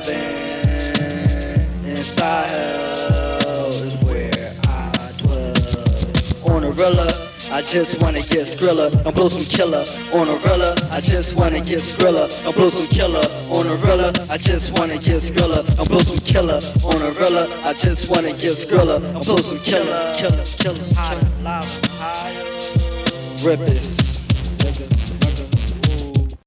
heaven. Inside hell is where I dwell. On a rilla, I just wanna get skrilla and blow some killer. On a rilla, I just wanna get skrilla and blow some killer. On a rilla, I just wanna get skrilla and blow some killer. On a rilla, I just wanna get skrilla and blow some killer. Killer, killer, killer. Higher, higher. Rippers.